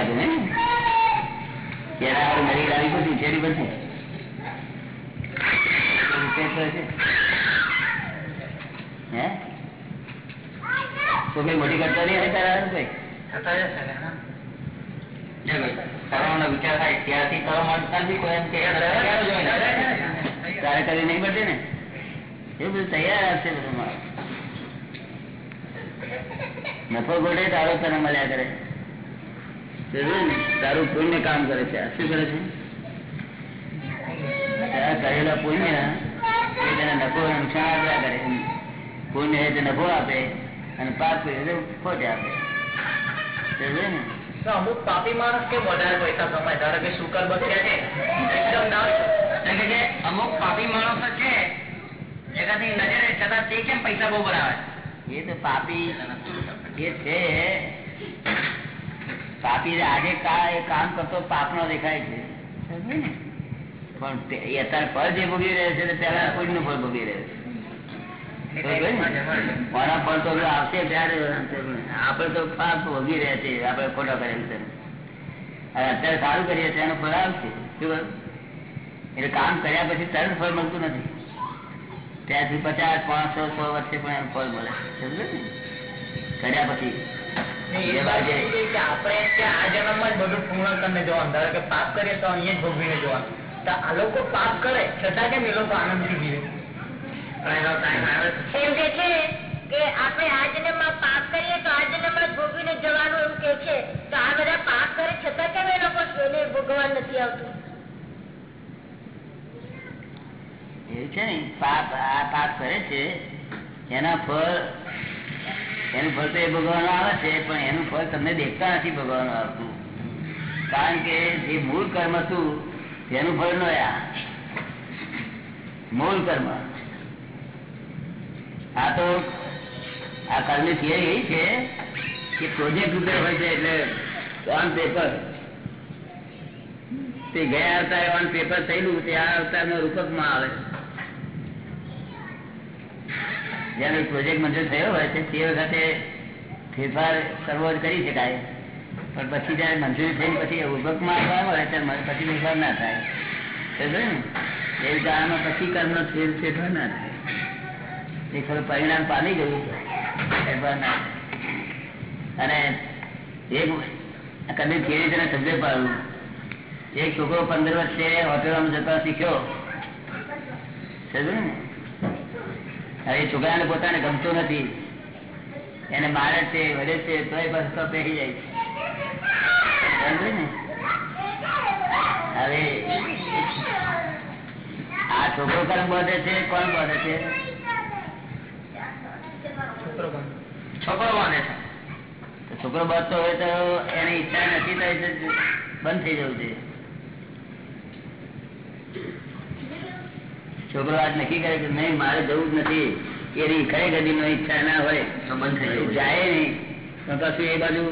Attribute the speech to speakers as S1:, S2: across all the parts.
S1: લાગે ને? એના આગળ મરી લાવી બધી છેડી બધી હે? તો કઈ મોટી કરતા નહીં હોય તારા કઈ કરવાનો વિચાર થાય ત્યારથી કરવા માંગતા નથી કોઈ એમ કે તારે કરી નહીં પડે ને? એ બધું તૈયાર આવશે બધું મારું નફો ગોળે તારો તને મળ્યા કરે. તારું પુણ્ય કામ કરે છે. શું કરે છે? કરેલા પુણ્ય એ તેને નફો નુકસાન આપ્યા કરે પુણ્ય એ નફો આપે અને પાપ ખોટે આપે.
S2: અમુક પાપી માણસ કે વધારે પૈસા કમાય? ધારો કે શુકર બચ્યા છે એકદમ
S1: કે અમુક પાપી માણસો છે નજરે છતાં તે કેમ પૈસા બહુ બનાવે એ તો પાપી એ છે પાપી આજે એ કામ કરતો પાપ નો દેખાય છે. પણ અત્યારે ફળ જે ભોગવી રહે છે પેલા કોઈ નું ફળ ભોગવી રહે છે. મારા ફળ તો આવશે ત્યારે આપણે તો પાપ ભોગવી રહ્યા છીએ આપણે ખોટા કરેલ છે અત્યારે સારું કરીએ છીએ એનું ફળ આવશે. શું? એટલે કામ કર્યા પછી તરત ફળ મળતું નથી. ત્યાંથી પચાસ પાંચસો સો વર્ષે પણ એનું ફળ મળે? કર્યા પછી
S2: આપણે ત્યાં આ જન્મમાં જ બધું પૂર્ણ કરીને જોવાનું. ધારો કે પાપ કરીએ તો અહીંયા જ ભોગવીને જોવાનું. તો આ લોકો પાપ કરે છતાં કેમ એ લોકો આનંદથી જીવે?
S3: એમ કે છે કે આપણે આ જન્મમાં પાપ કરીએ તો આ જન્મમાં જ ભોગવીને જવાનું એવું કે છે. તો આ બધા પાપ કરે છતાં કેમ એ લોકો એને નથી આવતું?
S1: એવું છે ને પાપ આ પાપ કરે છે એના ફળ એનું ફળ તો એ ભગવાન આવે છે, પણ એનું ફળ તમને દેખતા નથી ભગવાન આવતું. કારણ કે જે મૂળ કર્મ હતું, તેનું ફળ નો મૂળ કર્મ. આ તો આ કર્મની થિયરી એ છે કે પ્રોજેક્ટ રૂપે હોય છે એટલે ઓન પેપર તે ગયા અવતાર ઓન પેપર થયેલું, તે આ અવતાર રૂપકમાં આવે. જ્યારે પ્રોજેક્ટ મંજૂર થયો હોય છે તે વખતે ફેરફાર કરવો કરી શકાય. પણ પછી જયારે મંજૂરી થઈ પછી ઉદ્ભગમાં આવવા હોય ત્યારે પછી ફેરફાર ના થાય. સમજો ને? એ આમાં પછી કર્મનો ફેર ફેરફાર ના થાય. એ ખરું પરિણામ પામી ગયું. ફેરફાર ના અને એક કદી કેવી રીતે સમજે પાડવું એક છોકરો પંદર વર્ષે હોટેલમાં જતા શીખ્યો. સમજો ને? હવે છોકરાને પોતાને ગમતો નથી. એને મારે છે વડે છે તોય બસ તો પહેરી જાય છે. ને? હવે આ છોકરો કર્મ બધે છે? કોણ બધે છે?
S2: છોકરો બાંધે
S1: છોકરો બોધે છે. છોકરો બધતો હોય તો એની ઈચ્છા નથી થઈ બંધ થઈ જવું જોઈએ. છોકરો આજ નક્કી કરે કે નહીં મારે જવું જ નથી. એની ખરેખર ઈચ્છા ના હોય તો બંધ થઈ જવું જાય નહીં. તો પછી એ બાજુ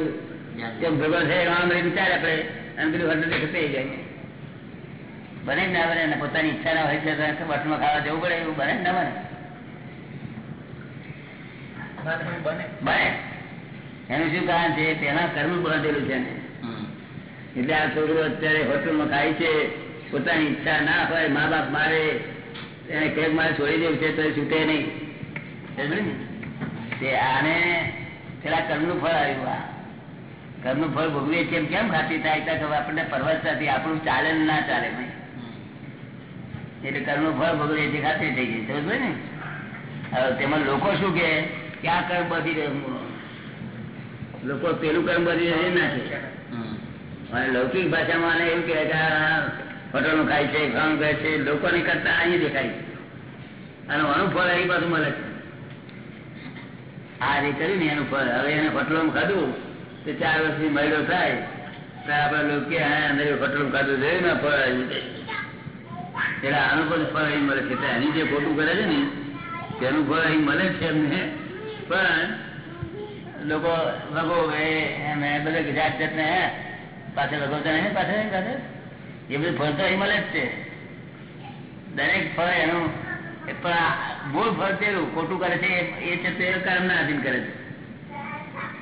S1: ભગવાન છે રામ વિચાર આપણે. અને પેલું હરદર થઈ જાય. બને જ ના બને અને પોતાની ઈચ્છા ના હોય છે તો વટમાં ખાવા જવું પડે એવું બને જ ના બને.
S2: બને.
S1: બને. એનું શું કારણ છે? તેના કર્મ બાંધેલું છે ને એટલે આ છોકરો અત્યારે હોટલમાં ખાય છે. પોતાની ઈચ્છા ના હોય મા બાપ મારે એને કેક મારે છોડી દેવું છે તો એ છૂટે નહીં? તે આને પેલા કર્મનું ફળ આવ્યું આ. ફળ ભોગવીએ છીએ કેમ ખાતી થાય? આપણને પરવશ નથી. આપણું ચાલે ને ચાલે ભાઈ. એટલે કર્મનું ફળ ભોગવીએ છીએ ખાતી થઈ ગઈ. સમજ ને? હવે તેમાં લોકો શું કે? આ કર્મ બધી રહ્યું લોકો પેલું કર્મ બધી રહ્યું ના છે અને લૌકિક ભાષામાં એવું કહેવાય કે હોટલો ખાય છે, ઘઉં ખાય છે, લોકોને કરતા અહીં દેખાય. છે અને અનુફળ ફળ પાછું બાજુ મળે. છે આ કર્યું ને એનું ફળ, હવે એને હોટલોમાં ખાધું, તો ચાર વર્ષથી મહિલો થાય. તો આપડે લોકો કે, હા અંદર હોટલોમાં ખાધું જોયું ને ફળ એટલે આનું પણ ફળ અહીં મળે છે. એની જે ખોટું કરે છે ને, તેનું ફળ અહીં મળે છે એમને. પણ લોકો લગો એ બધા જાત જાતને, હે, પાછળ ભગવતા નહીં, પાછળ નહીં પાછળ એ બધું ફળ તો અહીં મળે જ છે. દરેક ફળ એનું પણ મૂળ ફળ તેરું ખોટું કરે છે, એ- છે તે કર્મ ના અધીન કરે છે.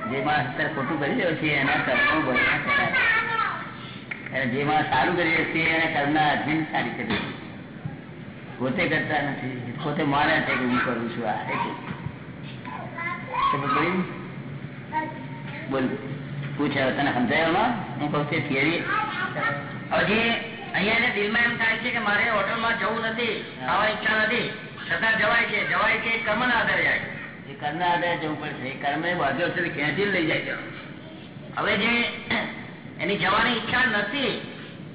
S1: જે માણસ અત્યારે ખોટું કરી રહ્યો છે, એના કર્મો ભોગવવા કરાય માણસ સારું કરી છે, એને કર્મના અધીન સારી કરી પોતે કરતા નથી, પોતે માને છે કે હું કરું છું, આ એટલું બોલ. પૂછે હવે તને સમજાયો હું કહું છું થિયરી
S2: હજી અહીંયા એને દિલમાં એમ થાય છે કે મારે હોટલમાં જવું નથી ખાવાની ઈચ્છા નથી. છતાં જવાય છે જવાય કે કર્મ ના આધારે જાય
S1: એ કર્મના આધારે જવું પડશે. કર્મ એ બાજુ છે ખેંચી લઈ જાય
S2: હવે જે એની જવાની ઈચ્છા નથી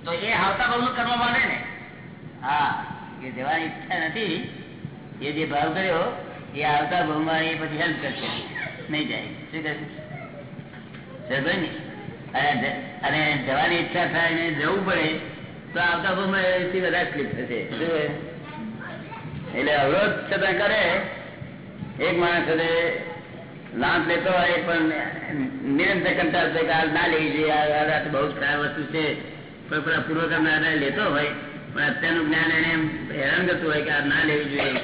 S2: તો એ આવતા બહુ નું કર્મ માને ને.
S1: હા એ જવાની ઈચ્છા નથી. એ જે ભાવ કર્યો એ આવતા ભાવમાં એ પછી હેલ્પ કરશે. નહીં જાય. શું કરશે? ને? અને જવાની ઈચ્છા થાય ને જવું પડે તો આવતા ભાવમાં વધારે સ્લીપ થશે. એટલે અવરોધ છતાં કરે. એક માણસ લાંચ લેતો હોય પણ નિરંતર કંટાળ છે કે ના લેવી જોઈએ, આ રાત ખરાબ વસ્તુ છે. પણ પેલા પૂર્વ કર્મના આધારે લેતો હોય, પણ અત્યારનું જ્ઞાન એને હેરાન કરતું હોય કે આ ના લેવી જોઈએ.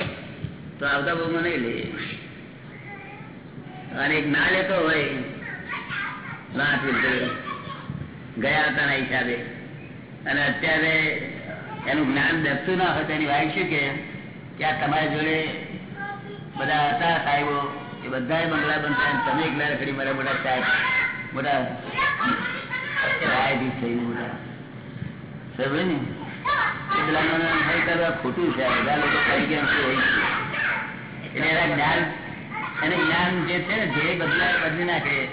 S1: તો આવતા બહુમાં નહીં લે. અને એક ના લેતો હોય, લાંચ ગયા ગયા હતાના હિસાબે. અને અત્યારે એનું જ્ઞાન દસતું ના હોય તેની વાઈફ શું કે? આ તમારી જોડે બધા હતા સાહેબો, એ બધા બંગલા બનતા તમે એકલા રખડી મારા મોટા સાહેબ, મોટા ન્યાયાધીશ થઈ મોટા. કરવા ખોટું છે બધા લોકો થઈ ગયા હોય. એટલે એના જ્ઞાન એને જ્ઞાન જે છે જે બદલા બદલી નાખે.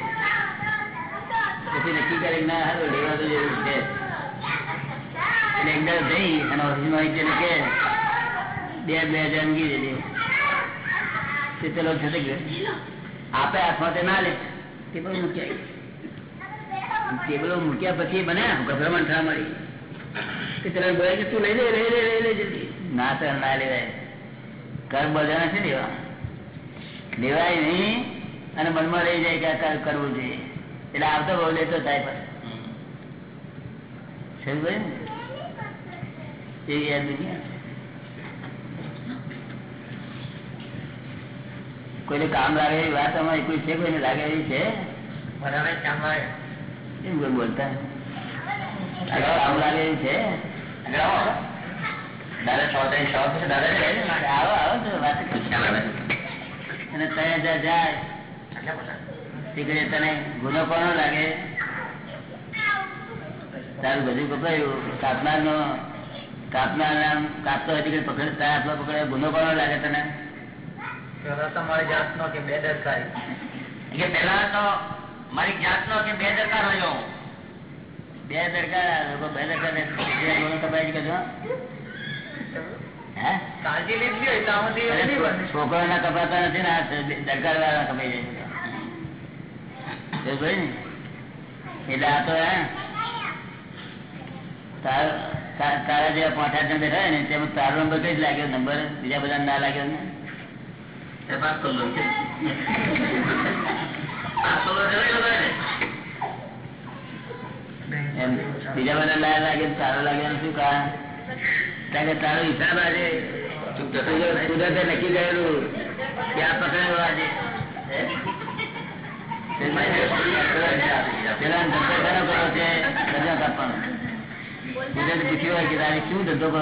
S1: નક્કી કરે ના હારું લેવા તો જરૂર છે. એટલે એક દાડો જઈ અને ઓફિસમાં આવી કે બે બે હજાર મૂકી દેજે તે પેલો છે ગયો. આપે હાથમાં તે ના લે. ટેબલ મૂકી ટેબલો મૂક્યા પછી બને ગભરામણ થવા મળી. કે પેલા બોલે કે તું લઈ લે લઈ લે લઈ લે જલ્દી. ના તો ના લેવાય. કર બધા છે લેવા લેવાય નહીં અને મનમાં રહી જાય કે આ કર કરવું જોઈએ. એટલે આવતો બહુ લેતો થાય પણ. સમજ ને? એવી આ દુનિયા. કોઈને કામ લાગે એવી વાત અમારી કોઈ છે કોઈને લાગે એવી છે?
S2: બરાબર કામ આવે
S1: એમ કોઈ બોલતા? કામ લાગે એવી છે?
S2: દાદા છ ત્રણ શોખ છે દાદા
S1: આવો આવો વાત. અને ત્યાં જ્યાં જાય તને ગુનો કોનો લાગે? તારું બધું કપાયું કાપનાર નો કાપનાર નામ કાપતો હજી કઈ પકડ તારા હાથમાં પકડે ગુનો કોનો લાગે તને
S2: પેલા તો મારી જાતનો કે બેદરકારી. કે પેલા તો મારી જાતનો કે બેદરકાર રહ્યો હું.
S1: બે દરકાર લોકો બે દરકાર ને જે ગુનો કપાય છે કજો હે
S2: કાળજી લીધી હોય તો આમાંથી
S1: અરે
S2: નહીં બને.
S1: છોકરાના કપાતા નથી ને આ દરકાર વાળા કપાઈ જાય છે. એ ભાઈ ને એટલે આ તો હે તાર- તાર- જેવા પાંચ આઠ જણ બેઠા હોય ને તેમાં તારો નંબર કઈ જ લાગ્યો? નંબર બીજા બધા ના લાગ્યો ને? બીજા બધા ના લાગે તારો લાગ્યો શું કારણ કારણ કે તારો હિસાબ આજે કુદરતે નક્કી કરેલું કે આ પકડાયો આજે? પેલા ધંધો કરો છે? ગજો કાપવાનો. ધંધો કરો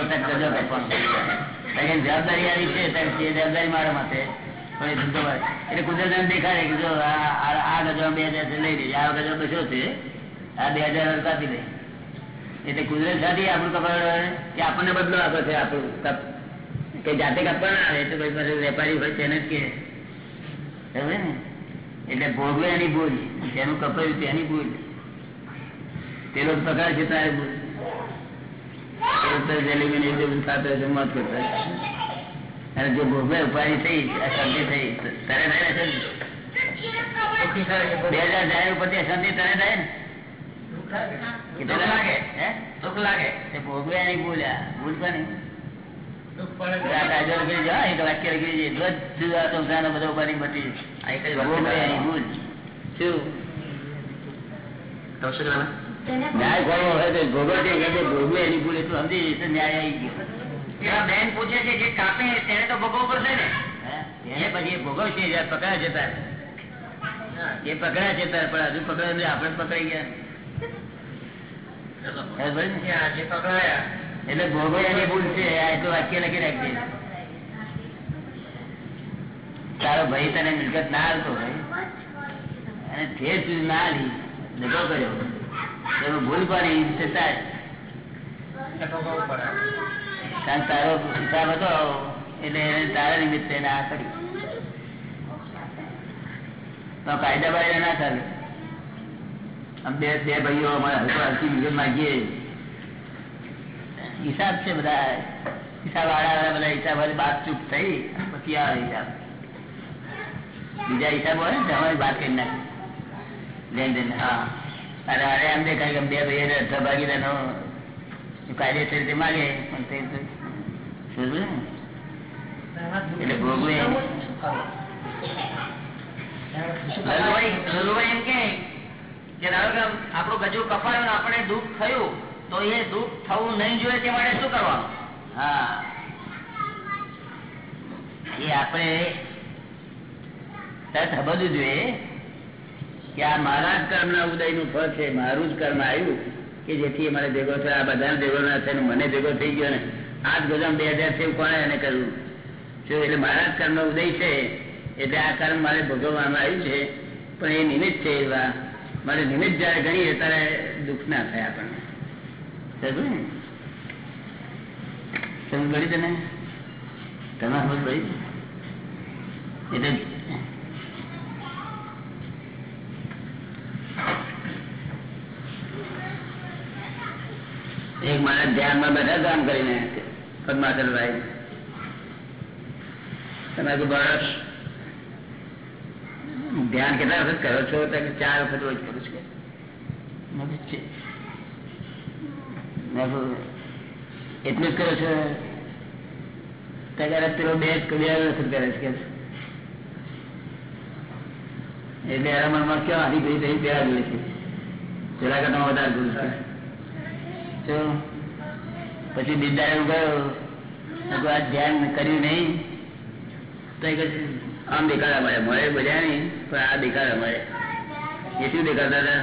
S1: જવાબદારી છે? જવાબદારી મારા માટે ધંધો એટલે કુદરત એમ દેખાડે કે જો આ ગજો બે હજાર લઈ લેજે, આ ગજો બસો છે? આ બે હજાર કાપી લે. એટલે કુદરત સાથે આપણું કપાડ કે આપણને બદલો આપે છે આપણું કપ. કે જાતે કપવાના આવે તો પાસે વેપારી હોય તેને જ કે સમજે ને? એટલે ભોગવે એની ભૂલ, જેનું કપાયું તેની ભૂલ. પેલો પગાર છે તારે ભૂલ. એ તો જલેબી ને એ બધું ખાતો હોય તો મોત કરતો. અને જો ભોગવે ઉપાધિ થઈ શાંતિ થઈ તારે થાય ને બે હજાર જાય ઉપર ત્યાં શાંતિ તારે થાય ને?
S2: દુઃખ લાગે.
S1: હે?
S2: દુઃખ લાગે.
S1: તે ભોગવે એની ભૂલ. આ ભૂલ કોની
S2: દુઃખ પડે
S1: આ કાયદો લખી જાય એક વાક્ય લખી જાય રોજ જુદા સંસારનો બધો ઉપાધિ મટી
S2: આ એક જ વાત
S1: ભોગવે એની ભૂલ. શું?
S2: તો શું કરવાનું?
S1: ન્યાય કરવો હોય તો ભોગવે છે કે જે ભોગવે એની ભૂલ એટલું સમજી જશે ન્યાય આવી ગયો.
S2: બેન પૂછે છે જે કાપે તેને તો ભોગવવું પડશે ને?
S1: એને પછી એ ભોગવશે જયારે પકડા છે તારે. એ પકડાય છે તારે પણ હજુ પકડાય નહીં આપણે પકડાઈ ગયા. એટલે ભોગવે એની ભૂલ છે આ એટલું વાક્ય લખી રાખજે. તારો ભાઈ તને મિલકત ના આવતો ભાઈ અને ઠેર સુધી ના લીધો કર્યો. એમાં ભૂલ પડી તે કારણ તારો હિસાબ હતો એટલે એને તારા નિમિત્તે એને આ કર્યું. તો કાયદા બાયદા ના ચાલે. આમ બે બે ભાઈઓ અમારે હલકો હલકી મિલકત માંગીએ. હિસાબ છે બધા. હિસાબ આડા બધા હિસાબ વાળી બાત ચૂપ થઈ પછી આવે હિસાબ. બીજા હિસાબ હોય ને તમારી વાત કરી નાખી લેન દેન હા. અરે અરે, એમ દેખાય બે ભાઈ અડધા ભાગીદારનો કાયદેસર રીતે માગે પણ તે એટલે ભોગવે.
S2: આપણું ગજુ કપાયું આપણે દુઃખ થયું, તો એ દુઃખ થવું નહીં જોઈએ તે માટે શું કરવાનું?
S1: હા. એ આપણે સમજવું જોઈએ. કે આ મારા જ ઉદયનું ફળ છે, મારું જ કર્મ આવ્યું કે જેથી મારે ભેગો થયો. આ બધા ભેગો ના થયો મને ભેગો થઈ ગયો ને. આ જ ગજમ બે હજાર છે કોણે એને કર્યું જો એટલે મારા જ કર્મ ઉદય છે, એટલે આ કર્મ મારે ભોગવવામાં આવ્યું છે. પણ એ નિમિત્ત છે એવા. મારે નિમિત્ત જયારે ગણીએ ત્યારે દુઃખ ના થાય આપણને. ને? સમજ પડી તને? તમે સમજ પડી? એટલે એક માણસ ધ્યાનમાં બધા કામ કરીને પદ્માચલભાઈ તમે તો બરસ ધ્યાન કેટલા વખત કરો છો તો કે ચાર વખત રોજ કરું છું કે. મેં કીધું, "છે." મેં કીધું, એટલું જ કરો છો તો કે, "અરે, પેલો બે જ બે વખત કરે છે કે." એટલે એના મનમાં ક્યાં આવી ગઈ થઈ પેલા જોઈ છે પેલા કરતા વધારે ભૂલ છે તો પછી દીદાર એવું કહ્યું આ ધ્યાન કર્યું નહીં. તો એ આમ દેખાડા મળે મળે બધા નહીં પણ આ દેખાડા મળે. એ શું દેખાતા હતા?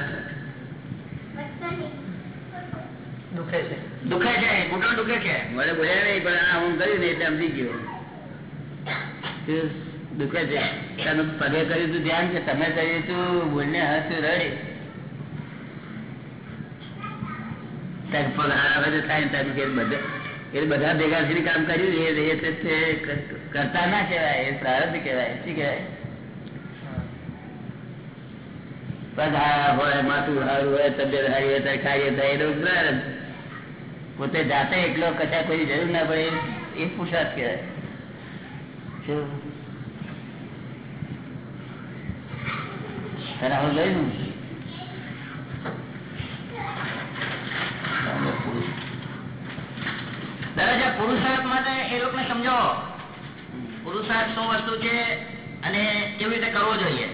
S2: દુખે છે. દુખે છે ઘૂંટણ દુખે છે.
S1: મળે બોલ્યા નહીં પણ આ હું કર્યું નહીં એટલે સમજી ગયો. દુખે છે. તમે પગે કર્યું તું ધ્યાન કે તમે કર્યું તું? બોલને હસ રડે ત્યારે પગ હારા બધે ભેગા થઈને કામ કર્યું એ કરતા ના કહેવાય, એ પ્રારંભ કહેવાય, શું કહેવાય? હોય, માથું સારું હોય, તબિયત સારી હોય કાર્ય થાય એનો પ્રારંભ પોતે જાતે એકલો કશા કોઈ જરૂર ના પડે, એ- પુરુષાર્થ કહેવાય. શું? તને આવું જોયું ને?
S2: પુરુષાર્થ માટે એ લોકોને સમજાવો. પુરુષાર્થ શું વસ્તુ છે અને કેવી રીતે કરવો જોઈએ?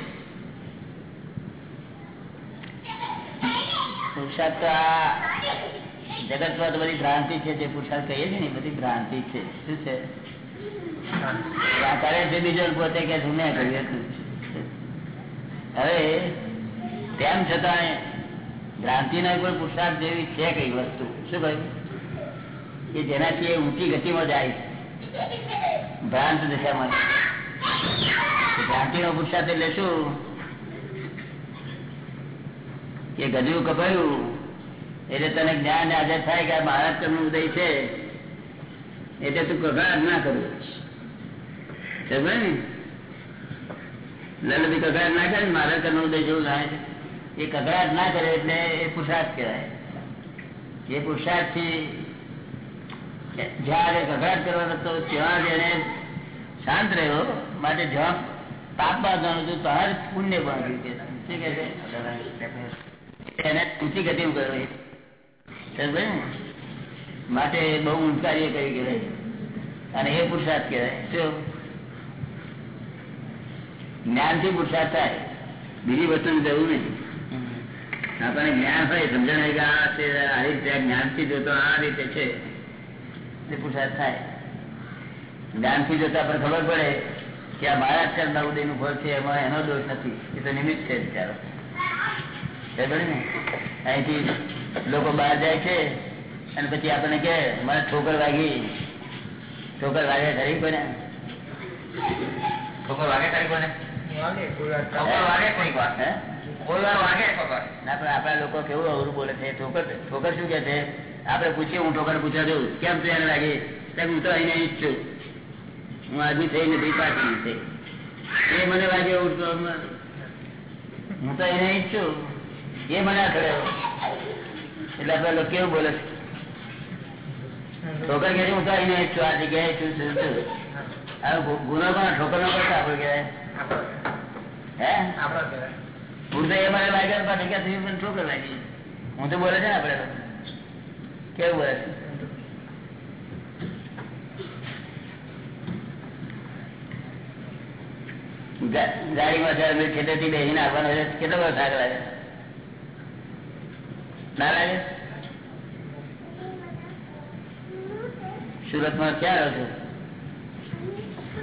S1: પુરુષાર્થ તો આ જગતમાં તો બધી ભ્રાંતિ છે, જે પુરુષાર્થ કહીએ છીએ ને બધી ભ્રાંતિ છે. શું છે? કરે છે બીજો પોતે કે છે, મેં કહ્યું હતું. હવે તેમ છતાં ભ્રાંતિ ના કોઈ પુરુષાર્થ જેવી છે કઈ વસ્તુ? શું કહ્યું? કે જેનાથી એ ઊંચી ગતિમાં જાય ભ્રાંત દિશામાં ભ્રાંતિ નો પુરુષાર્થ એટલે શું? કે ગજવું કપાયું એટલે તને જ્ઞાન આજે થાય કે આ મહારાષ્ટ્ર ઉદય છે, એટલે તું કકડાટ ના કરવું સમજે ને? લલબી કકડાટ ના કરે મહારાષ્ટ્રનું ઉદય જેવું થાય છે. એ કકડાટ ના કરે એટલે એ પુરુષાર્થ કહેવાય. એ પુરુષાર્થથી જયારે કકડાટ કરવાનો હતો ત્યાં જ શાંત રહ્યો માટે જ્યાં પાપ બાંધવાનું હતું તો હર પુણ્ય બાંધ્યું કે શું કે છે? એને ઊંચી ગતિ કરવી માટે બહુ ઊંચ કરી કહેવાય. અને એ પુરુષાર્થ કહેવાય. શું? જ્ઞાનથી પુરુષાર્થ થાય. બીજી વસ્તુની જરૂર નહીં. આપણને જ્ઞાન હોય સમજણ હોય કે આ રીતે જ્ઞાનથી જોતો આ રીતે છે. તે પુરુષાર્થ થાય. જ્ઞાનથી જોતા આપણે ખબર પડે કે આ મારા કરના ઉદયનું ફળ છે એમાં એનો દોષ નથી. એ તો નિમિત્ત છે બિચારો. અહીંથી લોકો બહાર જાય છે અને પછી આપણને કે મને ઠોકર વાગી. ઠોકર વાગે ખરી કોને
S2: ઠોકર વાગે ખરી કોને
S1: આપણા લોકો કેવું અવરું બોલે છે? ઠોકર ઠોકર શું કે છે? આપણે પૂછીએ હું ઠોકર પૂછવા દઉં કેમ તું એને લાગે? હું તો અહીં અહીં જ છું. હું આદમી થઈ નથી પાછી એ મને લાગે હું તો હું તો એને અહીં જ છું. એ મને આ કરે એટલે આપણા કેવું બોલે છે? ઠોકર કે હું તો અહીં અહીં છું. આ જગ્યાએ છું છું છું. હવે ગુનો કોણ? ઠોકર નો કરતા આપડે કહેવાય? હે? હું તો એ મને લાગે ઠોકર લાગી. હું તો બોલે છે ને આપડે. કેવું હોય ગાડીમાં જયારે મેં ખેતરથી બેસીને આવવાનો કેટલો બધો થાક લાગે? ના લાગે? સુરતમાં ક્યાં આવ્યો છું?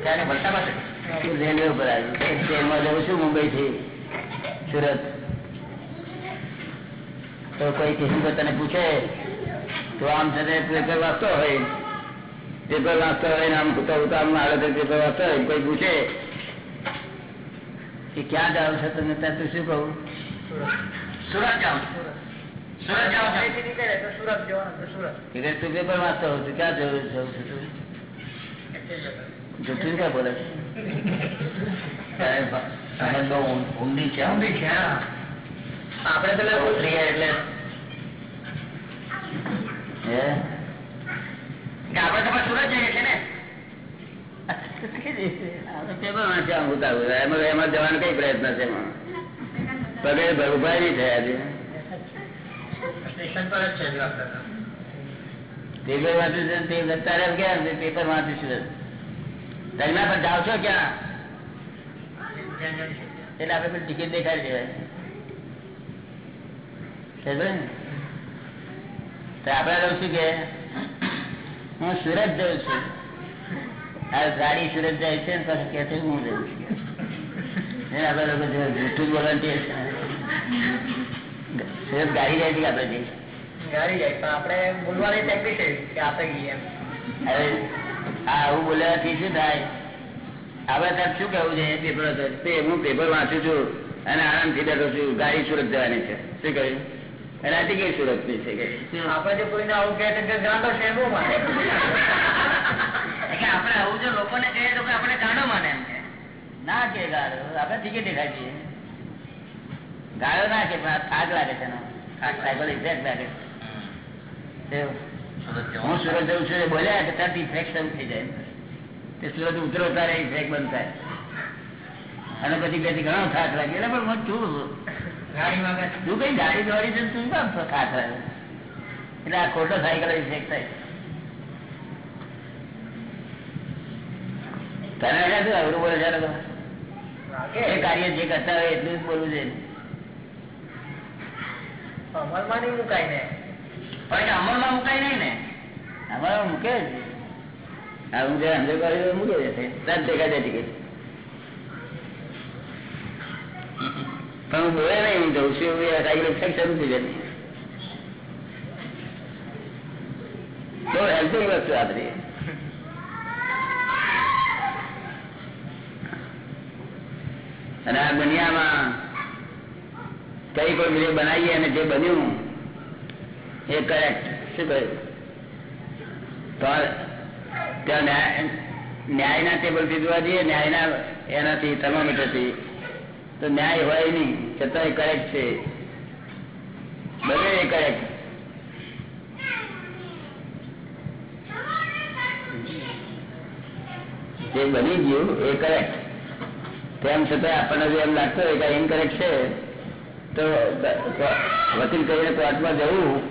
S2: ત્યારે ભરતા
S1: રેલવે ઉપર આવ્યું? ટ્રેનમાં જઉં છું મુંબઈ થી સુરત. તો કોઈ સ્ટેશન તને પૂછે? તો આમ છે તે પેપર વાંચતો હોય. પેપર વાંચતો હોય ને આમ ઉતા ઉતા આમ આવે તો પેપર વાંચતો હોય કોઈ પૂછે. કે ક્યાં જાવ છો તમે? ત્યાં તું શું કહું?
S2: સુરત જાઉં સુરત છું
S1: કે કે તું પેપર વાંચતો તું ક્યાં જવું જવું છું તું? જૂઠું ક્યાં બોલે છે?
S2: ઊંડી છે. ઊંડી છે આપણે પેલા ઉતરી એટલે કે પણ સુરત જઈએ ને.
S1: એમાં જવાનો કઈ પ્રયત્ન છે પગે ઊભા થયા છે
S2: પર જ
S1: પેપર વાંચ્યું છે અત્યારે ક્યાં પેપર વાંચ્યું છે દરમિયાન પર જાઓ છો ક્યાં? એટલે આપણે પેલી ટિકિટ દેખાડી દેવાય. ને? કહું છું કે હું સુરત જઉં છું. આ ગાડી સુરત જાય છે ને પછી કે છે હું જઉં છું. આપડે લોકો જૂઠું જ છે. સુરત ગાડી જાય છે કે જઈશું
S2: ગાડી જાય પણ આપણે બોલવાની ટેકનિક છે કે આપણે ગઈએ
S1: હવે આવું બોલવાથી શું થાય? આપડે ત્યાં શું કેવું છે પેપર તે હું પેપર વાંચું છું અને આરામથી બેઠો છું. ગાડી સુરત જવાની છે. શું કહ્યું? એનાથી કઈ સુરતની છે કે?
S2: આપડે જો કોઈને આવું કહે તો કે ગાંડો છે એવું માને. એટલે આપણે આવું જો લોકોને કહીએ તો આપણે ગાંડો માને એમ
S1: ના કે ગાળો આપણે ટિકિટ દેખાય છીએ ગાળો ના કે પણ થાક લાગે છે થાક સાયકલ ઇફેક્ટ લાગે. છે હું સુરત જઉં છું બોલ્યા કે તરત ઇફેક્ટ થઈ જાય તે સુરત ઉતરો તારે ઇન્ફેક્ટ બંધ થાય. અને પછી બે ઘણો થાક લાગે. એટલે પણ હું છું. તું કઈ ગાડી દોડી છે તું કામ એટલે આ ખોટો સાયકલ ઇફેક્ટ થાય. તને શું અવરું બોલે છે એ કાર્ય જે કરતા હોય એટલું જ બોલવું છે.
S2: અમલમાં નહીં મુકાય ને. પણ અમલમાં મુકાય નહીં ને.
S1: અમારે મૂકે જ. હું જે અંદર કરી મૂકે છે તરત દેખાય ટિકિટ પણ હું બોલે નહીં, હું જઉં છું એવું સાયકલ ઇફેક્ટ શરૂ થઈ જાય. બહુ હેલ્પિંગ વસ્તુ આપણી અને આ દુનિયામાં કઈ પણ વીડિયો બનાવીએ અને જે બન્યું, એ કરેક્ટ શું કહ્યું? તો ત્યાં ન્યાય ન્યાયના ટેબલથી જોવા જઈએ ન્યાયના એનાથી થર્મોમીટરથી તો ન્યાય હોય નહીં છતાં કરેક્ટ છે. બધે કરેક્ટ જે બની ગયું એ કરેક્ટ તેમ છતાં આપણને જો એમ લાગતું હોય કે ઇનકરેક્ટ છે, તો વકીલ કહીને કોર્ટમાં જવું.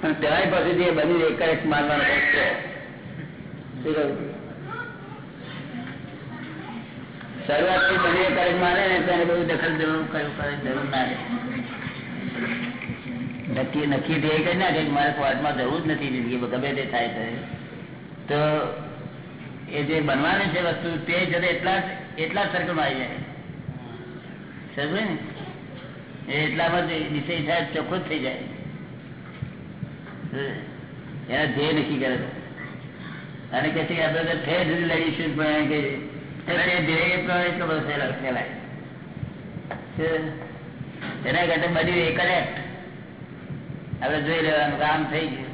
S1: પણ ત્યાંય પછી એ બની એ કરેક્ટ માનવાનો છે શું થી બધી કરે માને ને તેને બધું દખલ જરૂર કયું કરે, જરૂર ના નક્કી નક્કી ધ્યેય કરી નાખે કે મારે કોર્ટમાં જવું જ નથી જિંદગી ગમે તે થાય છે તો એ જે બનવાની છે વસ્તુ તે જતે એટલા એટલા સર્કલમાં આવી જાય. સમજે ને? એટલામાં જ નિશ્ચય થાય, ચોખ્ખો જ થઈ જાય. એના ધ્યેય નક્કી કરે. અને કે છે આપણે સુધી લડીશું પણ કે આપણે જોઈ લેવાનું, કામ થઈ ગયું.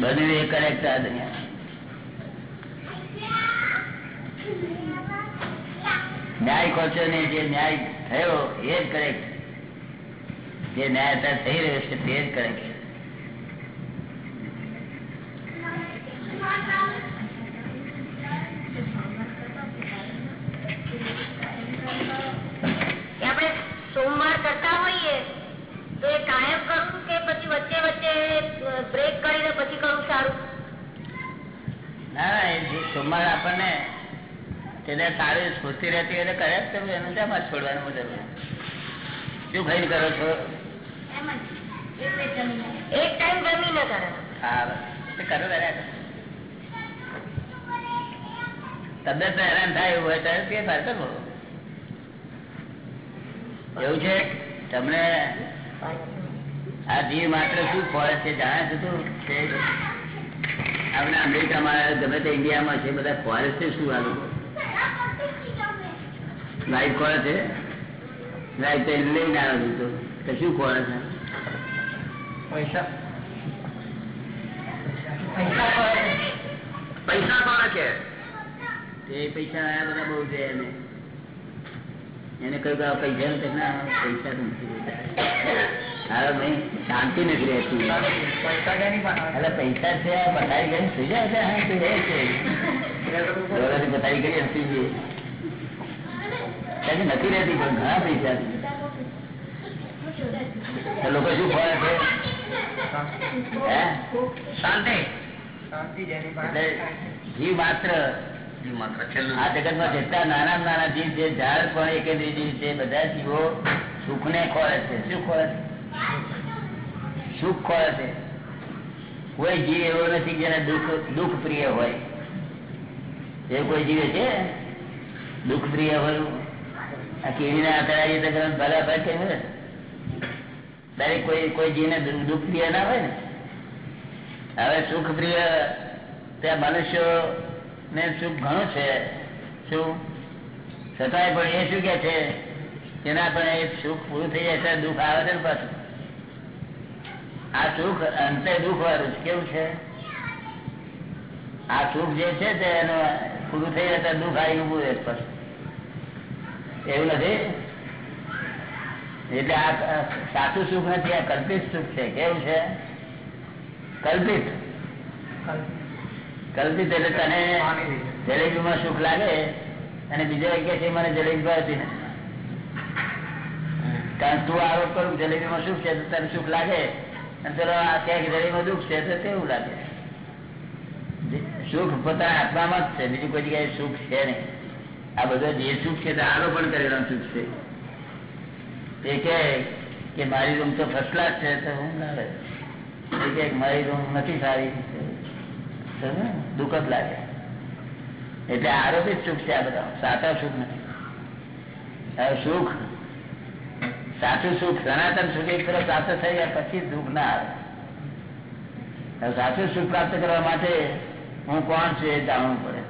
S1: બધું એ કરેક્ટ આ દુનિયા ન્યાય ખોચો ને જે ન્યાય થયો એ જ કરેક્ટ જે ન્યાય થઈ રહ્યો છે તે જ કરેક્ટ
S3: કે આપણે સોમવાર કરતા હોઈએ તો એ કાયમ કરવું કે પછી વચ્ચે વચ્ચે બ્રેક કરીને પછી કરવું સારું?
S1: ના ના એ સોમવાર આપણને તેને સારી સ્ફૂર્તિ રહેતી એટલે કરે જ કરવું એનું છોડવાનું મુજબ શું ખાઈને કરો છો?
S3: એક ટાઈમ જમીને કરે.
S1: હા બસ. કરો રહ્યા તબિયત હેરાન થાય એવું હોય તો બહાર કરવો એવું છે? તમને આ જીવ માત્ર શું ફોરેસ્ટ છે? જાણે છે તું? છે. આપણે અમેરિકામાં ગમે તે ઇન્ડિયામાં છે બધા ફોરેસ્ટ છે શું આનું લાઈફ લાઈટ છે? લાઈફ તો લઈને આવ્યો છું તો. શું ખોરે છે?
S2: પૈસા. પૈસા છે.
S1: પૈસા કોણ છે. તે પૈસા આયા બધા બહુ છે એને એને કહ્યું કે પૈસા નથી ના પૈસા તો નથી જોઈતા. હા શાંતિ નથી રહેતી? એટલે પૈસા છે બતાવી ગઈ સુઈ જાય છે હા તું રહે બતાવી ગઈ એમ જઈએ. નથી રહેતી પણ ઘણા પૈસા છે. લોકો શું ખોરે છે
S2: શાંતિ
S1: જીવ માત્ર જગતમાં જેટલા નાના નાના જીવ છે, ઝાડ પણ એક જીવ છે, બધા જીવો સુખ ને ખોરે છે. શું ખોરે છે? સુખ ખોરે છે. કોઈ જીવ એવો નથી જેને દુઃખ દુઃખ પ્રિય હોય. એ કોઈ જીવે છે? દુઃખ પ્રિય હોય. આ કેવી ના આતરાજી ભલા ભાઈ દરેક કોઈ કોઈ જીવને દુઃખ પ્રિય ના હોય ને. હવે સુખ પ્રિય, ત્યાં મનુષ્યો ને સુખ ઘણું છે. શું? છતાંય પણ એ શું કે છે? એના પણ એ સુખ પૂરું થઈ જાય દુઃખ આવે છે ને પાછું. આ સુખ અંતે દુઃખ વાળું કેવું છે? આ સુખ જે છે તે એનું પૂરું થઈ જાય દુઃખ આવી ઉભું રહે પાછું. એવું નથી? એટલે આ સાચું સુખ નથી, આ કલ્પિત સુખ છે. કેવું છે? કલ્પિત. કલ્પિત. એટલે તને જલેબીમાં સુખ લાગે અને બીજા કે છે મને જલેબી ભાવતી ને. કારણ તું આરોપ કરું જલેબીમાં સુખ છે તો તને સુખ લાગે. અને ચલો આ ક્યાંક જલેબીમાં દુઃખ છે તો તેવું લાગે? સુખ પોતાના આત્મામાં જ છે બીજું કોઈ જગ્યાએ સુખ છે નહીં. આ બધો જે સુખ છે તે આરોપણ કરેલો સુખ છે. એ કહે કે મારી રૂમ તો ફર્સ્ટ ક્લાસ છે તો હું ના મારી રૂમ નથી સારી. સમજ્યો? દુઃખ જ લાગે. એટલે આરોપિત સુખ છે આ બધા. સાચા સુખ નથી. સુખ, સાચું સુખ, સનાતન સુખ એક તરફ પ્રાપ્ત થઈ જાય, પછી દુઃખ ના આવે. સાચું સુખ પ્રાપ્ત કરવા માટે હું કોણ છું એ જાણવું પડે.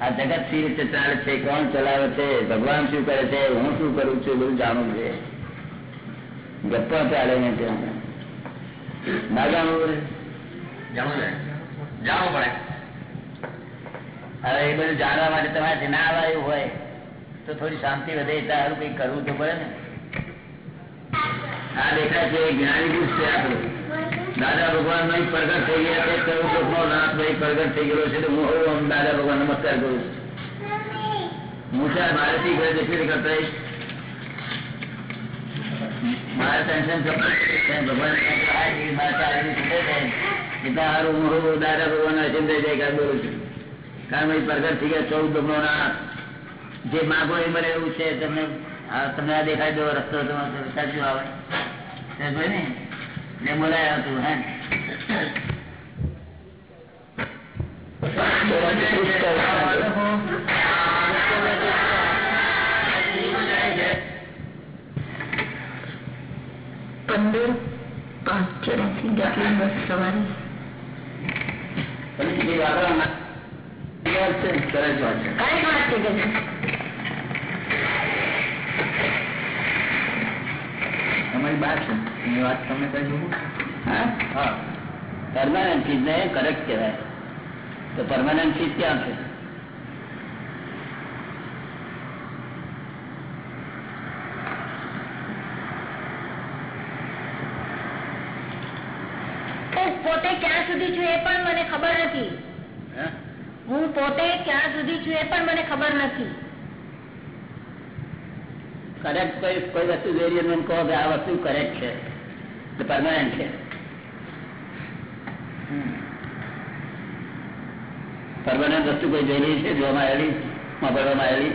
S1: આ જગત સી રીતે ચાલે છે, કોણ ચલાવે છે, ભગવાન શું કરે છે, હું શું કરું છું બધું જાણવું છે. ગપ્પા ચાલે ને ત્યાં. ના જાણવું પડે.
S2: જાણવું જાણવું પડે.
S1: હવે એ બધું જાણવા માટે તમારે ના આવ્યું હોય, તો થોડી શાંતિ વધે તારું કઈ કરવું તો પડે ને. આ દેખાય છે જ્ઞાની પુરુષ છે આપણું. દાદા ભગવાન નો પ્રગટ થઈ ગયા છે ચૌદ લોકનો નાથ ભાઈ પ્રગટ થઈ ગયો છે હું આમ દાદા ભગવાન નમસ્કાર કરું છું. મુસાર ભારતી ઘરે દેખી કરતા. મારા ટેન્શન ભગવાન મારા
S3: પંદર પાંચ ચોરાસી જેટલી બસ સવારી.
S1: વાત છે. સરસ વાત છે.
S3: કઈ વાત છે
S1: તમારી વાત છે? એ વાત તમે કઈ
S3: હા.
S1: હા. પરમાનન્ટ ચીજ ને કરેક્ટ કહેવાય. તો પરમાનન્ટ ચીજ ક્યાં છે
S3: હું પોતે ક્યાં સુધી છું એ પણ મને ખબર નથી
S1: હે?
S3: હું પોતે ક્યાં સુધી છું એ પણ મને ખબર નથી.
S1: કરેક્ટ કોઈ કોઈ વસ્તુ જોઈ મને કહો કે આ વસ્તુ કરેક્ટ છે. પરમાનન્ટ છે. પરમાનન્ટ વસ્તુ કોઈ જોઈ છે? જોવામાં આવેલી? ભરવામાં આવેલી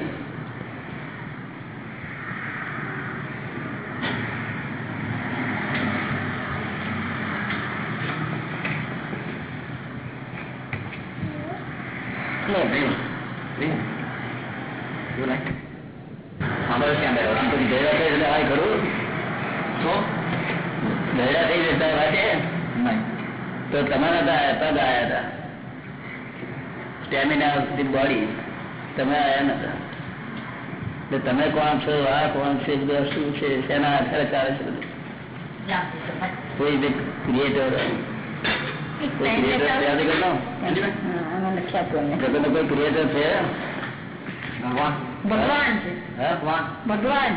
S1: No, dream. Dream. You like it? સાંભળો છે આમ આમ તો ગયડા થઈ એટલે આ ખરું તો ગયડા થઈ જતા વાંચે તો તમારા હતા આવ્યા હતા. Stamina body. તમે આવ્યા નતા. એટલે તમે કોણ છો? આ કોણ છે? બધું શું છે? શેના આધારે ચાલે છે બધું? કોઈ બી ક્રિએટર કોઈ ક્રિએટર યાદ કરતો જગતનો કોઈ ક્રિએટર છે? ભગવાન.
S3: ભગવાન છે.
S1: ભગવાન?
S3: ભગવાન.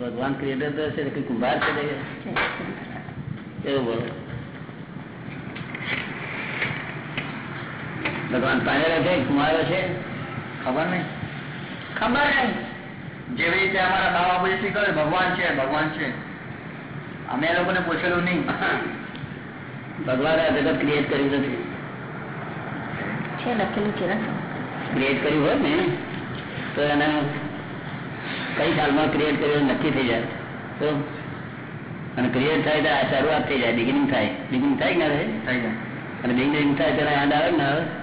S1: ભગવાન ક્રિએટર તો છે કે કુંભાર છે. એવું બોલો. ભગવાન પાણેલો છે કુમારો છે ખબર નહીં?
S3: ખબર નહીં.
S1: જેવી રીતે અમારા બાબા બોલી કહે ભગવાન છે ભગવાન છે. અમે એ લોકોને પૂછેલું નહીં. ભગવાન આ જગત ક્રિએટ કર્યું નથી.
S3: છે લખેલું છે
S1: ક્રિએટ કર્યું હોય ને તો એને કઈ સાલમાં ક્રિએટ કર્યું નક્કી થઈ જાય. તો અને ક્રિએટ થાય તો આ શરૂઆત થઈ જાય બિગિનિંગ થાય. બિગિનિંગ થાય કે ના થાય? અને બિગિનિંગ થાય ત્યારે યાદ આવે ને આવે?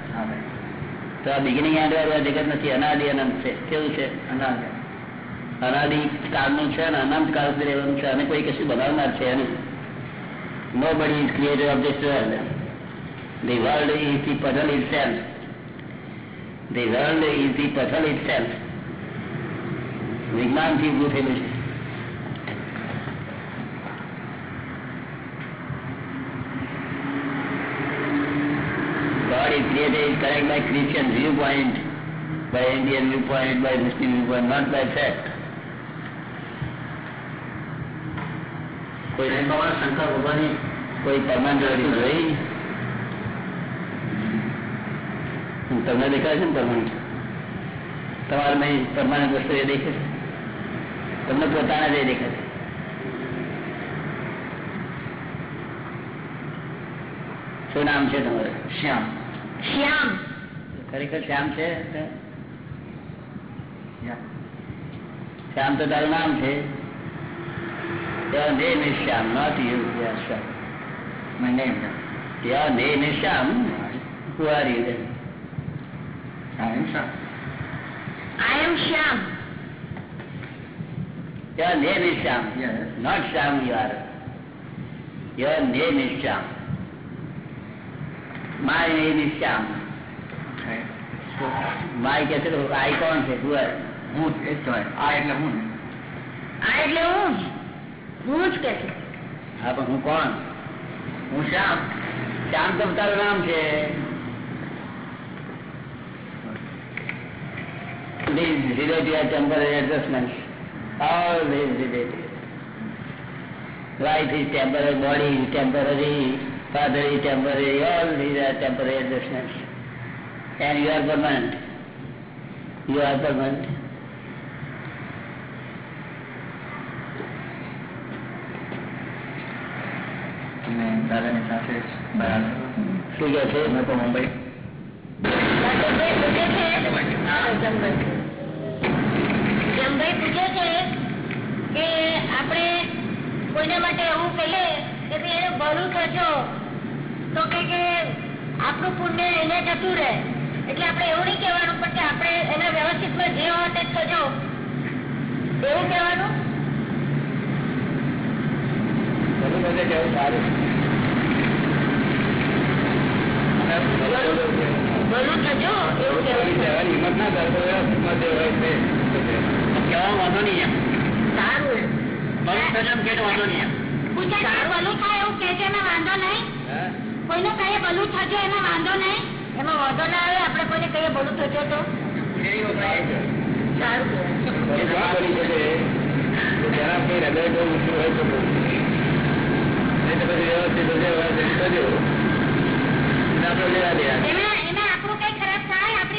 S1: તો આ બિગિનિંગ એન્ડ વાળું આ જગત નથી, અનાદિ અનંત છે. કેવું છે? અનાદિ. અનાદિ કાળનું છે અને અનંત કાળ સુધી રહેવાનું છે. અને કોઈ કશું બનાવનાર છે એનું nobody is creator of this world the world is the puzzle itself the world is the puzzle itself વિજ્ઞાનથી ઉભું થયેલું છે God is created is correct by Christian viewpoint, by Indian viewpoint, by Muslim viewpoint, not by fact. કોઈ શંકર ભગવાનની કોઈ permanent વસ્તુ જોઈ તમને દેખાય છે ને પરમાનન્ટ તમારે નહીં પરમાનન્ટ વસ્તુ એ દેખે છે તમને પોતાના જ એ દેખે છે શું નામ છે તમારે શ્યામ
S3: શ્યામ
S1: ખરેખર શ્યામ છે શ્યામ તો તારું નામ છે Your name is Shyam, not you. Yes, sir. My name. Your name is Shyam. Who are you then? I am Shyam.
S3: I M Shyam
S1: Your name is Shyam. Yes. Not Shyam you are. Your name is Shyam. My name is Shyam. My કે છે આઈ કોણ છે who are? હું એ જ કહેવાય આ એટલે હું
S3: આ એટલે હું જ. હું જ કે છે
S1: હા પણ હું કોણ હું શ્યામ શ્યામ તો તારું નામ છે These relative are temporary adjustments. All these relative. Life is temporary, body is temporary, father is temporary, all these are temporary adjustments. And you are permanent. You are permanent. દાદાની સાથે શું કહે છે મેં તો મુંબઈ.
S3: જમભાઈ પૂછે છે કે આપણે કોઈના માટે એવું કહીએ કે ભાઈ ભલું થજો તો કે કે આપણું પુણ્ય એને જતું રહે. એટલે આપણે એવું નહીં કહેવાનું પણ કે આપણે એના વ્યવસ્થિતમાં જે હોય તે થજો એવું કહેવાનું?
S4: કેવું સારું.
S3: ભલું થજો એવું છે.
S4: હિંમત ના કરતો હોય તે
S2: કહેવાનો વાંધો નહીં
S3: સારું
S2: ભલું કે વાંધો નહીં
S3: કોઈને કહીએ ભલું થજો એમાં વાંધો નહીં. એમાં વાંધો ના આવે આપણે કોઈને કહીએ ભલું તો.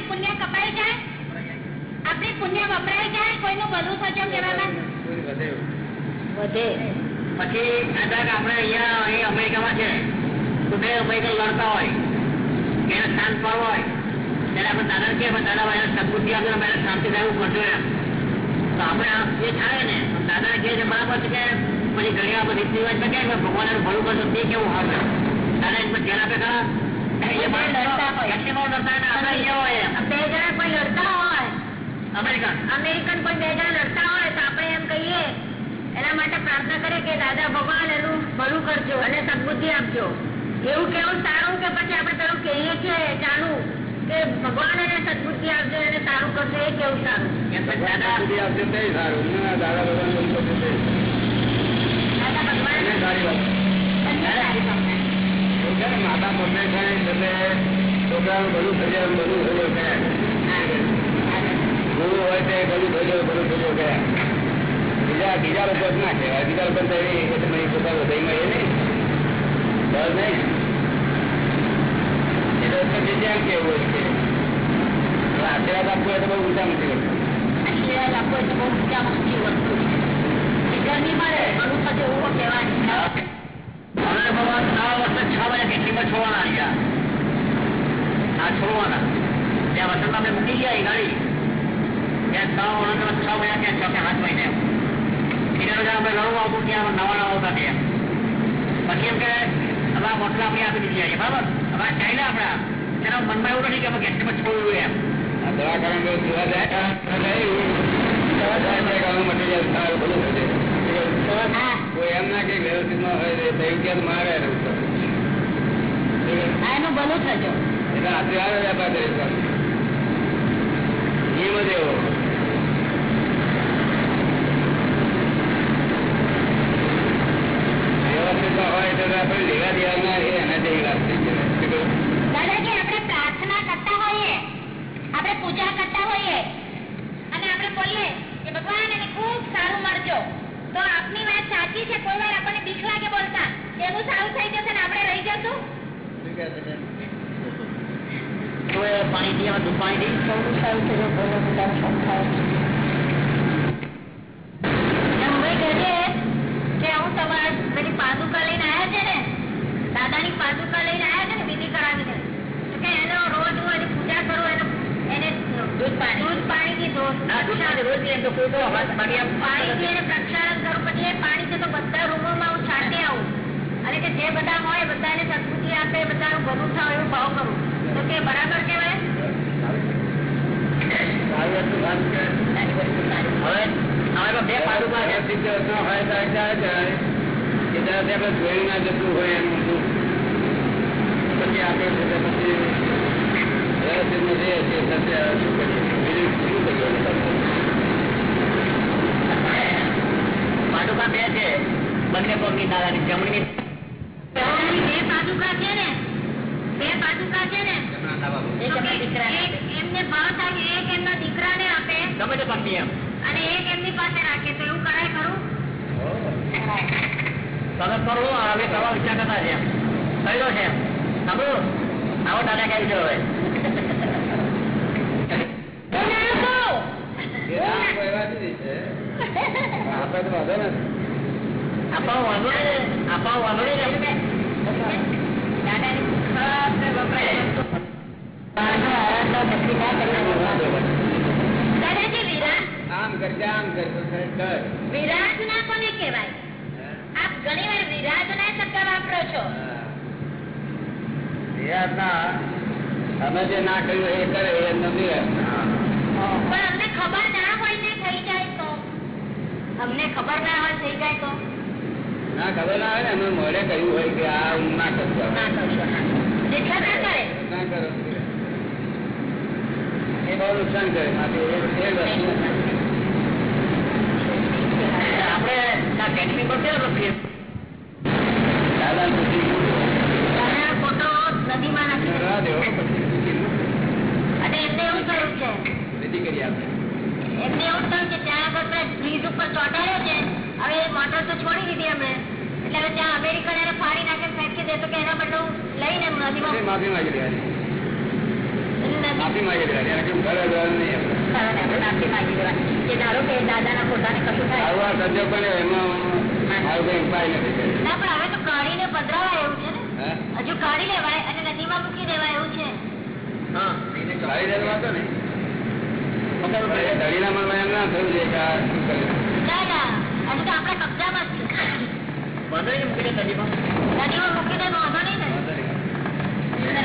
S3: પુણ્ય કપાઈ જાય? આપણી પુણ્ય વપરાઈ જાય? કોઈનું ભલું
S4: એવું.
S3: વધે.
S2: પછી કદાચ આપણે અહીંયા અહીં અમેરિકામાં છે તો બે અમેરિકા લડતા હોય એને શાંત કરવો હોય ત્યારે આપણે દાદા કે દાદા ભાઈ સદબુદ્ધિ આપજો ને શાંતિ થાય એવું કરજો એમ. તો આપણે જે થાય ને દાદા કે છે બરાબર છે કે પછી ઘણી આ બધી રીત રિવાજ કે ભગવાન એનું ભલું કરશો તે કેવું હાલ દાદા એમ ધ્યાન આપે ખરા? આપણે અમેરિકન.
S3: પણ બે જણા લડતા હોય તો આપણે એના માટે પ્રાર્થના કરે કે દાદા ભગવાન એનું ભલું કરજો અને સદબુદ્ધિ આપજો. એવું કેવું સારું કે પછી આપણે તારું કહીએ છીએ ચાલુ કે ભગવાન એને સદબુદ્ધિ આપજો એને સારું કરજો એ કેવું સારું?
S2: દાદા
S4: ભગવાન માતા મમ્મી થાય એટલે છોકરાનું બધું થઈ બધું થઈ ગયા ગુરુ હોય તે બધું થઈ બધું જાય કહે. બીજા બીજા લોકો જ ના કહેવાય બીજા લોકો તો એ એ તમે પોતાનું હૃદયમાં એ નહીં ડર નહીં એ તો પછી જેમ કેવું હોય કે હવે આશીર્વાદ આપવો હોય તો બહુ ઊંચા નથી કરતા
S3: આશીર્વાદ આપવો એટલે બહુ ઊંચામાં ઊંચી વસ્તુ છે એ ઘરની મળે ભલું થજો એવું કહેવાનું
S2: હવે ભગવાન આ વર્ષે છ વાગ્યા કેટલીમાં છોડવાના રહ્યા આ છોડવાના ત્યાં વસંત આપણે મૂકી ગયા એ ગાડી ત્યાં છ વર્ષ છ વાગ્યા ત્યાં છ કે સાત મહિને એના બધા આપણે લડવું આવતું ત્યાં નવા નવા પછી એમ કે હવે આપણે આપી દીધી
S4: જ એવો જાય
S3: કોઈ વાર આપણને બીક લાગે બોલતા. એનું સારું થઈ જશે ને આપણે રહી જશું?
S2: પાણી થી પાણી
S3: થોડું સારું થઈ જશે બોલો બધાને શોખ થાય ભાઈ કહે છે કે હું તમારા પેલી પાદુકા લઈને આવ્યા છે ને દાદાની પાદુકા લઈને આવ્યા છે ને વિધિ કરાવીને તો કે એનો રોજ હું એની પૂજા કરું એનો એને દૂધ પાણી દૂધ પાણીથી ધો
S2: ના દૂધ પાણી રોજ પીએ તો કોઈ તો બાકી એમ
S3: પાણીથી એને પ્રક્ષાલન કરું પછી એ પાણીથી તો બધા રૂમોમાં હું છાંટી આવું અને કે જે બધા હોય બધાને સદબુદ્ધિ આપે બધાનું ભલું થાય એવું ભાવ કરું તો કે બરાબર કહેવાય
S4: સારું હતું, સારું કહેવાય.
S3: સારી વસ્તુ સારી
S2: હવે હવે બે પાડુકા છે
S4: વ્યવસ્થિત જો ન હોય તો ક્યારે જાય? કે જ્યાંથી આપણે જોયું ના જતું હોય એમ ઊંધું. પછી આપણે છે તે પછી વ્યવસ્થિત નથી હશે, થશે, હવે શું કરીએ? બીજું શું કરીએ?
S2: પાડુકા બે છે બંને પગની દાદાની જમણી
S3: ભગવાનની બે પાદુકા છે ને બે પાદુકા છે ને
S4: જમણા ડાબા બાજુ.
S3: તો કે એક એમને ભાવ થાય કે એક એમના દીકરાને આપે
S2: ગમે તે પગની એમ
S3: અને એક એમની પાસે રાખે તો એવું કરાય ખરું
S2: તમે કરો હવે કરવા વિચાર કરતા છે એમ કયો છે એમ સાંભળો આવો દાદા કહે છે હવે
S3: હું ના કહું.
S4: એ નામ તો એવા જ છે. આપણે તો વાંધો નથી.
S2: આપવા વાંધો નહીં આપવા વાંધો નહીં ને.
S3: દાદાની ખરાબ ને વપરાય વસ્તુ. બારનો આરાધના ભક્તિ ના કરવાની વાત. દાદાજી વિરાટ
S4: આમ કરજે આમ કર કર, કર.
S3: કોને કહેવાય? આપ ઘણીવાર વિરાટના શબ્દ વાપરો છો.
S4: હા. અમે જે ના કર્યું એ કરે એ નથી
S3: પણ અમને ખબર ના હોય ને થઈ જાય તો? અમને ખબર ના હોય થઈ જાય તો?
S4: ના ખબર ના ને અમે મોડે કહ્યું હોય કે આ હું ના કરજો
S3: ના કરશો ના કરે.
S4: બહુ નુકસાન કરે
S2: આપણે
S4: દાદા
S3: નદીમાં અને એમને એવું થયું છે.
S4: વિધિ કરી આપણે.
S3: એમને એવું થયું કે ત્યાં આગળ બ્રિજ ઉપર ચોંટાડ્યો છે. હવે મોટર તો છોડી દીધી અમે એટલે હવે ત્યાં અમેરિકન એને ફાડી નાખે ફેંકી દે તો કે એના બદલે લઈને નદીમાં
S4: માફી માંગી
S3: રહ્યા
S4: માફી માંગી લેવાની એને કેમ ઘરે જવાનું નહીં
S3: ધારો કે દાદાના ફોટાને કશું થાય.
S4: આવું આ સંજોગ બને એમાં મારું કઈ ઉપાય નથી
S3: ના પણ હવે તો કાઢીને પધરાવાય એવું છે ને. હજુ કાઢી લેવાય અને નદીમાં મૂકી દેવાય એવું છે.
S2: હા એને
S4: સારી રીતે ને એ મનમાં એમ ના થયું છે કે આ શું કરે.
S3: ના ના. હજુ તો આપણા કબજામાં જ છે.
S2: બંધાઈ મૂકીને નદીમાં.
S3: નદીમાં મૂકી દે વાંધો નહીં ને.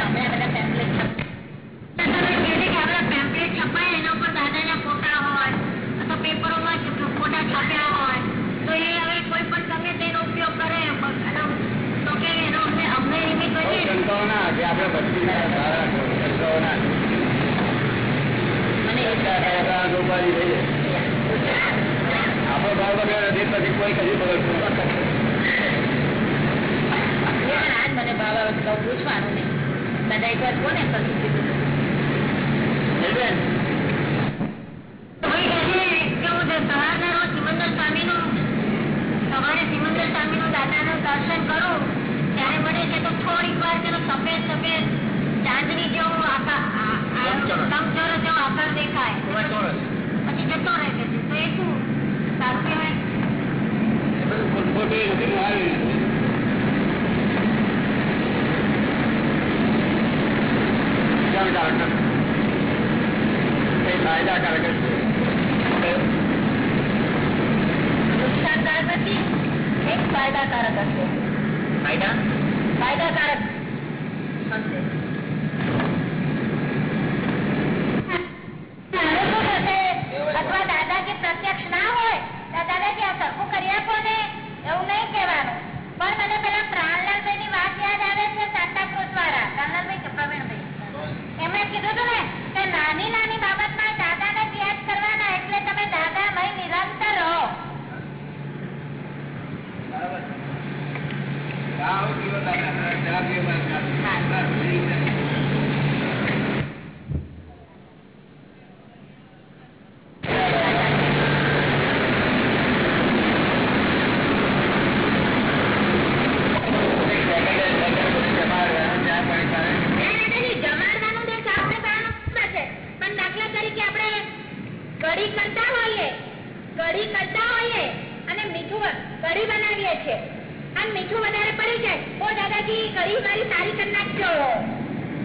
S3: અમે બધા pamphlet
S4: આપણો ભાવ બગડ્યો નથી પછી કોઈ
S3: પૂછવાનું નહીં. દાદા સ્વામીનું દર્શન કરું, ત્યારે મને છે તો થોડીક વાર તેનો સફેદ સફેદ ચાંદની જેવું આકાર આ- આ-
S2: લંબચોરસ.
S3: લંબચોરસ જેવો આકાર દેખાય
S2: થોડા ચોરસ
S3: પછી જતો રહે છે તો એ શું સારું કહેવાય
S4: એ બધું ખોટ- ખોટું એ નથી, સારું એ નથી. નુકસાનકારક નથી. એ ફાયદાકારક જ છે.
S3: નુકસાનકારક નથી એક ફાયદાકારક હશે
S2: ફાયદા
S3: ફાયદાકારક હશે મારે શું થશે? અથવા દાદાજી પ્રત્યક્ષ ના હોય તો દાદાજી આ સરખું કરી આપો ને એવું નહીં કહેવાનું પણ મને પેલા પ્રાણલાલભાઈ ની વાત યાદ આવે છે સાંતાક્રુઝ વાળા પ્રાણલાલભાઈ કે પ્રવીણભાઈ એમણે કીધું હતું ને કે નાની નાની બાબતમાં દાદાને જ યાદ કરવાના એટલે તમે દાદામય નિરંતર રહો
S4: બરાબર. આવો પીવો દાદા. ચા પીવો દાદા. બસ.
S3: જમાડવાનું જે શાસ્ત્ર કરવાનું છે પણ દાખલા તરીકે આપણે કઢી કરતા હોઈએ કઢી કરતા હોઈએ અને મીઠું કઢી બનાવીએ છીએ અને મીઠું વધારે પડી જાય ઓ દાદાજી કઢી મારી સારી કરી નાખજો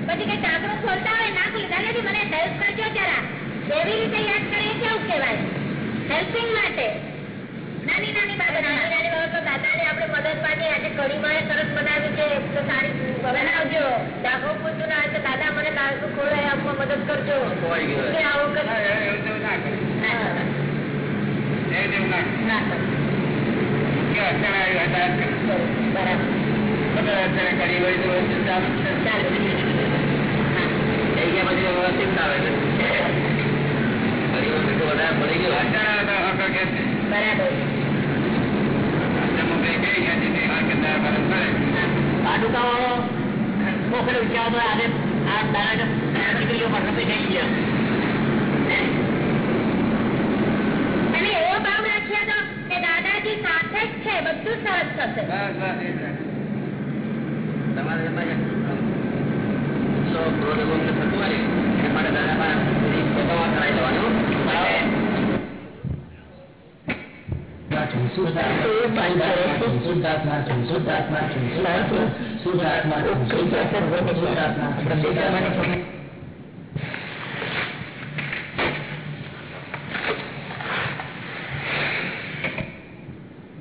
S3: પછી કઈ ઢાંકણું ખોલતા હોય ના ખોલે દાદાજી મને હેલ્પ કરજો જરા એવી રીતે યાદ કરીએ કેવું કહેવાય હેલ્પિંગ માટે નાની નાની બાબત નાની નાની બાબતો દાદાને આપણે મદદ માટે આજે કઢી મારે સરસ બનાવી છે તો સારી બનાવજો ડાઘો પૂછતું ના હોય તો દાદા મને ડાઘું ખોલે આપવા મદદ કરજો
S4: ખોવાઈ ગયો.
S3: કે આવું
S4: ના,
S3: કરી
S4: એવું તેવું ના કરે.
S3: ના કરો.
S4: એવું તેવું ના કરે.
S3: ના કરો.
S4: કે અત્યારે આવ્યું હતા જ કરે.
S3: બરાબર
S4: બધા અત્યારે કરી હોય તો વસ્તુ ચાલુ જ છે.
S3: ચાલો હા.
S4: થઈ ગયા પછી વ્યવસ્થિત આવે છે. કરી હોય તો વધારે પડી ગયો. અત્યારે તો હકર કે છે.
S3: બરાબર
S4: અમુક કઈ કહી ગયા છે કે આ કરતા ફરક પડે.
S2: પાડુકા વાળો પોખરે વિચાર તો આજે આ દાદા દીકરીઓ પર રમી થઈ ગયા
S3: અને એવો ભાવ રાખ્યા તો કે દાદાજી સાથે જ છે બધું સરસ થશે
S4: બસ બસ એ જ રાખો. તમારે.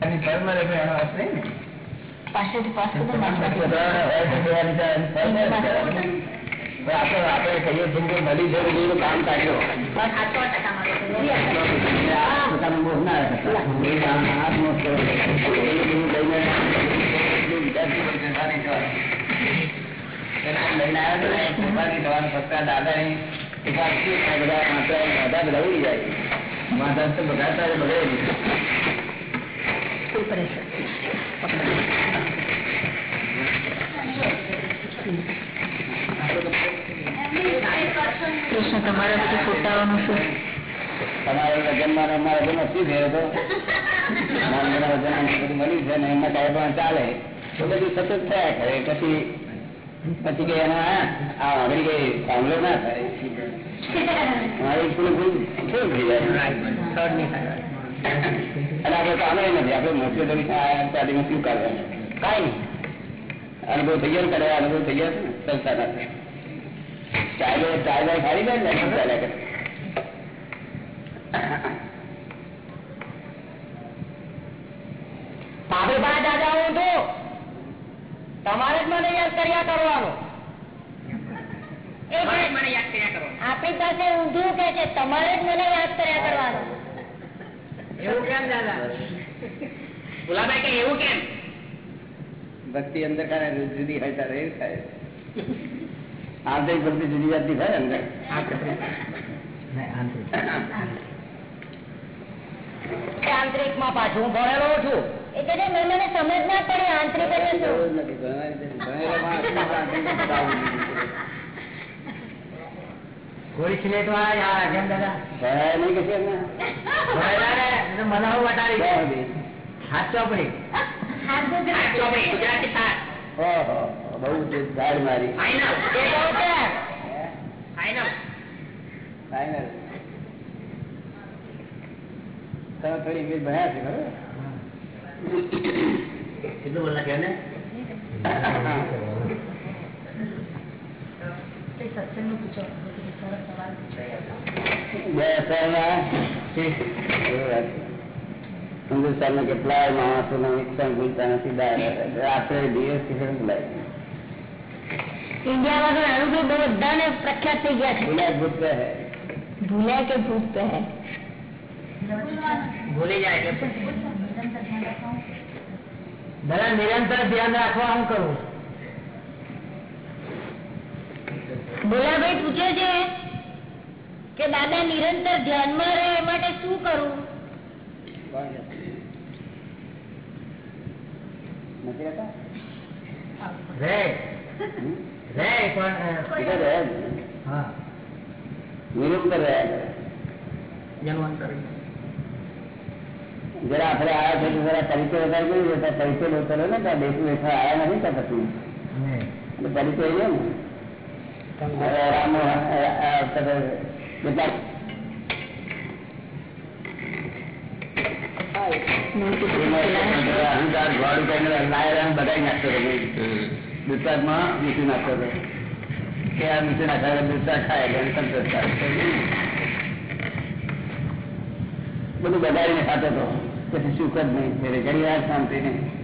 S4: એની કર્મ રેખા એનો અર્થ નહીં ને
S3: પાછળથી પાસ તો
S4: આપણે આપણે કહીએ છીએ કે મળી જવું જોઈએ કામ કાઢ્યો.
S3: આ
S4: મોહ
S1: ના હાથ નો બધું લઈને એટલું શું કરે નહીં.
S3: કૃષ્ણ તમારા શું
S1: તમારે વજનમાં અમારા વજનમાં શું થયો હતો નાનકડા વજન અમને બધું મળ્યું છે ને એમના કાંઈ ચાલે તો બધું સતત થયા કરે પછી પછી કે એના આ આગળ કઈ સાંભળો ના થાય મારી થોડું ભૂલ થઈ જાય અને આપણે કામે નથી. આપણે મોટે તો શું કરવાનું કાંઈ નહીં. અનુભવ થઈ ગયો કરે અનુભવ થઈ ગયો સંસ્થા સાથે ચાલે ચાલે ખાલી જાય ને ચાલ્યા કરે?
S2: આપણે પાસે દાદા હું છું તમારે જ મને યાદ કર્યા કરવાનો.
S3: એ ભાઈ,
S2: મને યાદ કર્યા કરવાનું.
S3: આપણી પાસે ઊંધું કે છે? તમારે જ મને યાદ કર્યા કરવાનું.
S2: એવું કેમ દાદા? ભુલાભાઈ કે એવું કેમ?
S1: ભક્તિ અંદર કરે જુદી હોય ત્યારે એવું થાય આંતરિક ભક્તિ જુદી જાતની થાય અંદર.
S2: આંતરિકમાં પાછું હું ભણેલો છું.
S3: એ કે છે, મને મને સમજ ના પડે આંતરિક એટલે શું
S1: જરૂર નથી. ભણવાની જરૂર. ભણેલો માણસ પણ આંતરિક બતાવવું નથી.
S2: ગોળી સિલેટ વાળા યાર કેમ દાદા?
S1: ભણાય નહીં કે છે એમને?
S2: મનાવું બતાવી
S1: ક્યાં સુધી?
S2: હાથ ચોપડી.
S3: હાથ ગુજરાતી.
S2: ચોપડી ગુજરાતી સાત.
S1: ઓહો, બહુ તે ધાડ મારી.
S2: ફાઈનલ એ કહું છે. Final
S1: final. તમે થોડી ઇંગ્લિશ ભણ્યા છે ખરું?
S2: કેટલું બોલ નાખ્યો ને
S1: બે અસરમાં એવું વાત છે. હિન્દુસ્તાનમાં કેટલાય માણસો શિક્ષણ ભૂલતા નથી દા- રાત્રે દિવસ શિક્ષણ ભૂલાય
S3: ઇન્ડિયામાં તો અનુભવ બહુ બધાને પ્રખ્યાત થઈ ગયા છે
S1: ભૂલ્યા જ ભૂત રહે.
S3: ભૂલ્યા કે ભૂત કહે
S2: ભૂલી જાય એટલે દાદા નિરંતર ધ્યાન રાખવા હું કરું
S3: ભોલાભાઈ પૂછે છે કે દાદા નિરંતર ધ્યાનમાં રહે એ માટે શું કરવું
S1: જરા આપણે આવ્યા છે જરા પરિચય વધારે પરિચય લોતો ને કે આ બેઠા આવ્યા નથી તો પછી. ને. કેટલાક અહંકાર ગોળ બગાડી નાખતો હતો મીઠું નાખતો હતો બધું બગાડીને ખાતો હતો પછી સુખ જ નહીં ઘણી વાર શાંતિ નહીં